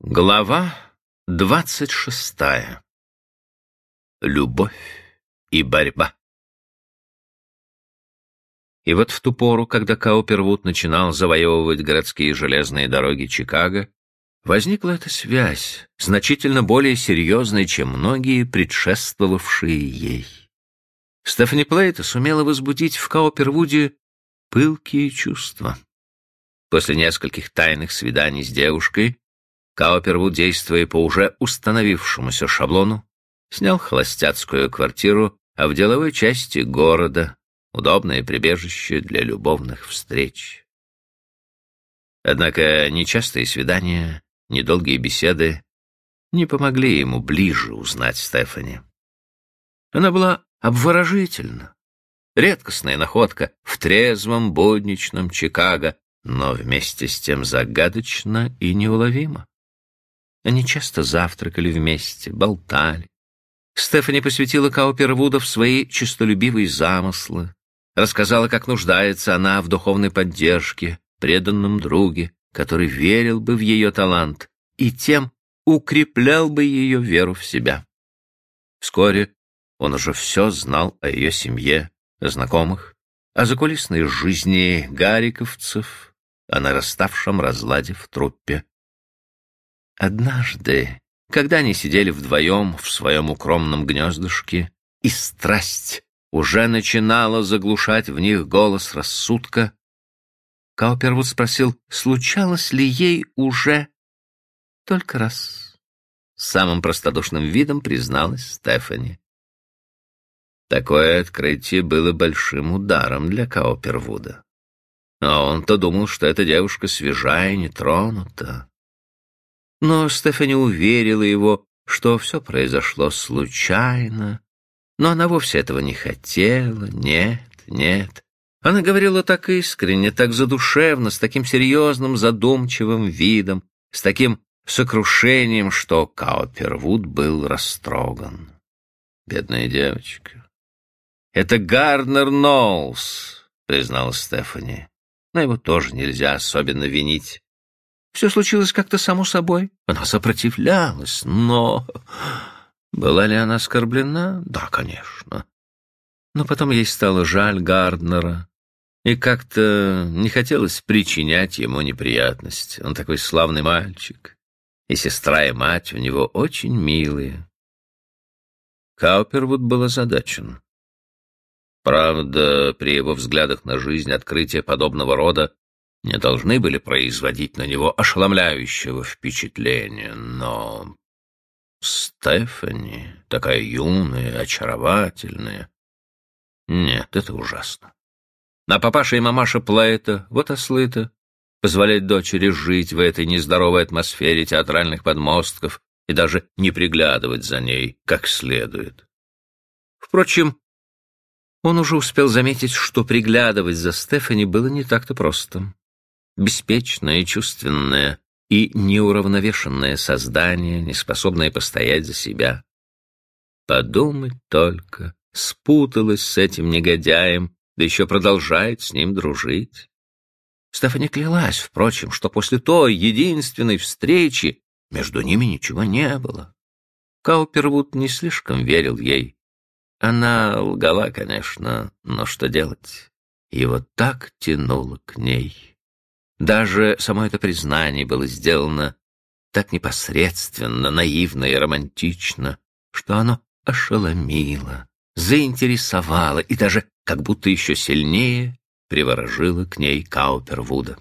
Глава двадцать шестая. Любовь и борьба. И вот в ту пору, когда Каупервуд начинал завоевывать городские железные дороги Чикаго, возникла эта связь, значительно более серьезная, чем многие предшествовавшие ей. Стефани Плейта сумела возбудить в Каупервуде пылкие чувства. После нескольких тайных свиданий с девушкой Каупервуд, действуя по уже установившемуся шаблону, снял холостяцкую квартиру, а в деловой части города удобное прибежище для любовных встреч. Однако нечастые свидания, недолгие беседы не помогли ему ближе узнать Стефани. Она была обворожительна, редкостная находка в трезвом будничном Чикаго, но вместе с тем загадочно и неуловимо. Они часто завтракали вместе, болтали. Стефани посвятила Каупервуда в свои честолюбивые замыслы, рассказала, как нуждается она в духовной поддержке, преданном друге, который верил бы в ее талант и тем укреплял бы ее веру в себя. Вскоре он уже все знал о ее семье, о знакомых, о закулисной жизни гариковцев, о нараставшем разладе в труппе. Однажды, когда они сидели вдвоем в своем укромном гнездышке, и страсть уже начинала заглушать в них голос рассудка, Каупервуд спросил, случалось ли ей уже только раз. Самым простодушным видом призналась Стефани. Такое открытие было большим ударом для Каупервуда. А он-то думал, что эта девушка свежая и нетронута. Но Стефани уверила его, что все произошло случайно, но она вовсе этого не хотела, нет, нет. Она говорила так искренне, так задушевно, с таким серьезным, задумчивым видом, с таким сокрушением, что Каупервуд был растроган. Бедная девочка. «Это Гарднер Ноулс», — признала Стефани. Но его тоже нельзя особенно винить. Все случилось как-то само собой. Она сопротивлялась, но... Была ли она оскорблена? Да, конечно. Но потом ей стало жаль Гарднера, и как-то не хотелось причинять ему неприятность. Он такой славный мальчик, и сестра и мать у него очень милые. Каупервуд был озадачен. Правда, при его взглядах на жизнь открытия подобного рода не должны были производить на него ошеломляющего впечатления, но... Стефани, такая юная, очаровательная... Нет, это ужасно. А папаша и мамаша Плейта, вот ослы-то, позволять дочери жить в этой нездоровой атмосфере театральных подмостков и даже не приглядывать за ней как следует. Впрочем, он уже успел заметить, что приглядывать за Стефани было не так-то просто беспечное, чувственное и неуравновешенное создание, неспособное постоять за себя. Подумать только, спуталась с этим негодяем, да еще продолжает с ним дружить. Стефани клялась, впрочем, что после той единственной встречи между ними ничего не было. Каупервуд не слишком верил ей. Она лгала, конечно, но что делать? Его так тянуло к ней. Даже само это признание было сделано так непосредственно, наивно и романтично, что оно ошеломило, заинтересовало и даже как будто еще сильнее приворожило к ней Каупервуда.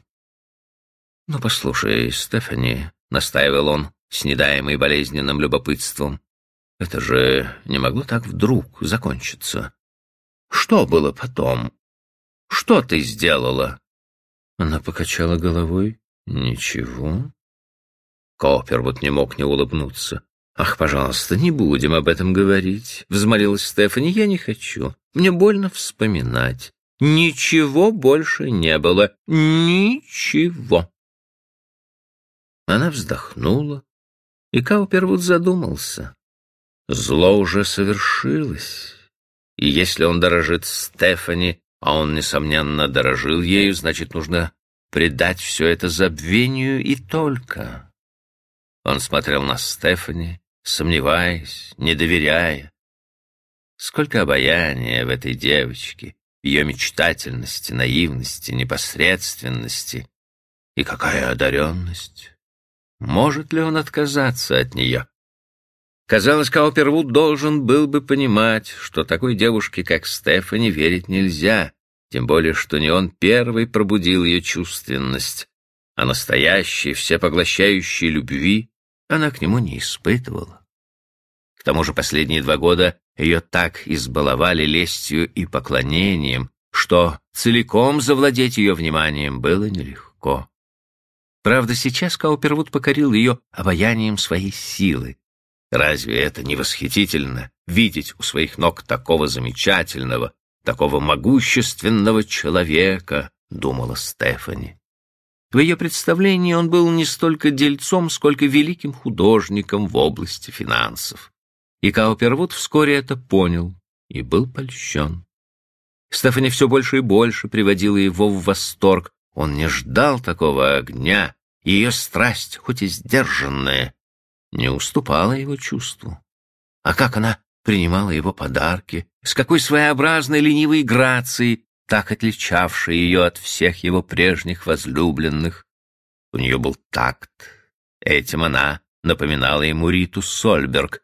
«Ну, послушай, Стефани», — настаивал он, с недаемой болезненным любопытством, — «это же не могло так вдруг закончиться. Что было потом? Что ты сделала?» Она покачала головой. «Ничего». Коппервуд не мог не улыбнуться. «Ах, пожалуйста, не будем об этом говорить», — взмолилась Стефани. «Я не хочу. Мне больно вспоминать. Ничего больше не было. Ничего». Она вздохнула, и Каупервуд задумался. Зло уже совершилось, и если он дорожит Стефани, а он, несомненно, дорожил ею, значит, нужно предать все это забвению и только. Он смотрел на Стефани, сомневаясь, не доверяя. Сколько обаяния в этой девочке, ее мечтательности, наивности, непосредственности. И какая одаренность! Может ли он отказаться от нее? Казалось, Каупервуд должен был бы понимать, что такой девушке, как Стефани, верить нельзя, тем более, что не он первый пробудил ее чувственность, а настоящей, всепоглощающей любви она к нему не испытывала. К тому же последние два года ее так избаловали лестью и поклонением, что целиком завладеть ее вниманием было нелегко. Правда, сейчас Каупервуд покорил ее обаянием своей силы. Разве это не восхитительно — видеть у своих ног такого замечательного, такого могущественного человека, — думала Стефани. В ее представлении он был не столько дельцом, сколько великим художником в области финансов. И Каупервуд вскоре это понял и был польщен. Стефани все больше и больше приводила его в восторг. Он не ждал такого огня, и ее страсть, хоть и сдержанная, не уступала его чувству. А как она принимала его подарки, с какой своеобразной ленивой грацией, так отличавшей ее от всех его прежних возлюбленных. У нее был такт. Этим она напоминала ему Риту Сольберг,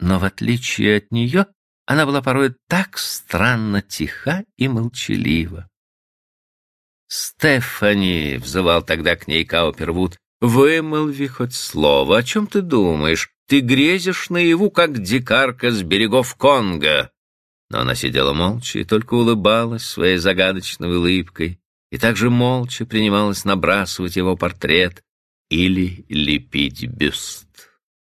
но в отличие от нее она была порой так странно тиха и молчалива. «Стефани!» — взывал тогда к ней Каупервуд. «Вымолви хоть слово. О чем ты думаешь? Ты грезишь наяву, как дикарка с берегов Конго!» Но она сидела молча и только улыбалась своей загадочной улыбкой, и также молча принималась набрасывать его портрет или лепить бюст.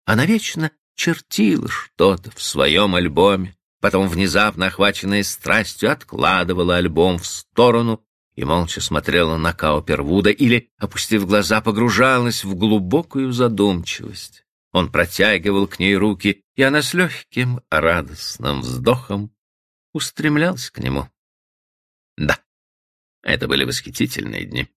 Она вечно чертила что-то в своем альбоме, потом, внезапно охваченная страстью, откладывала альбом в сторону и молча смотрела на Каупервуда или, опустив глаза, погружалась в глубокую задумчивость. Он протягивал к ней руки, и она с легким, радостным вздохом устремлялась к нему. Да, это были восхитительные дни.